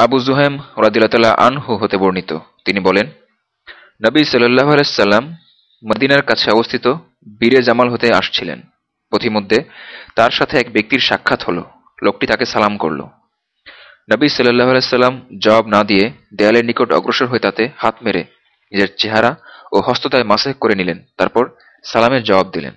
আবু জুহেম রাদিল্লা আনহু হতে বর্ণিত। তিনি বলেন, নবী সাল্লাহ আলাইসাল্লাম মদিনার কাছে অবস্থিত বীরে জামাল হতে আসছিলেন। পথিমধ্যে তার সাথে এক ব্যক্তির সাক্ষাৎ হল। লোকটি তাকে সালাম করল। নবী সাল্লাহ আলাইসাল্লাম জবাব না দিয়ে দেয়ালের নিকট অগ্রসর হয়ে তাতে হাত মেরে নিজের চেহারা ও হস্ততায় মাসেক করে নিলেন। তারপর সালামের জবাব দিলেন।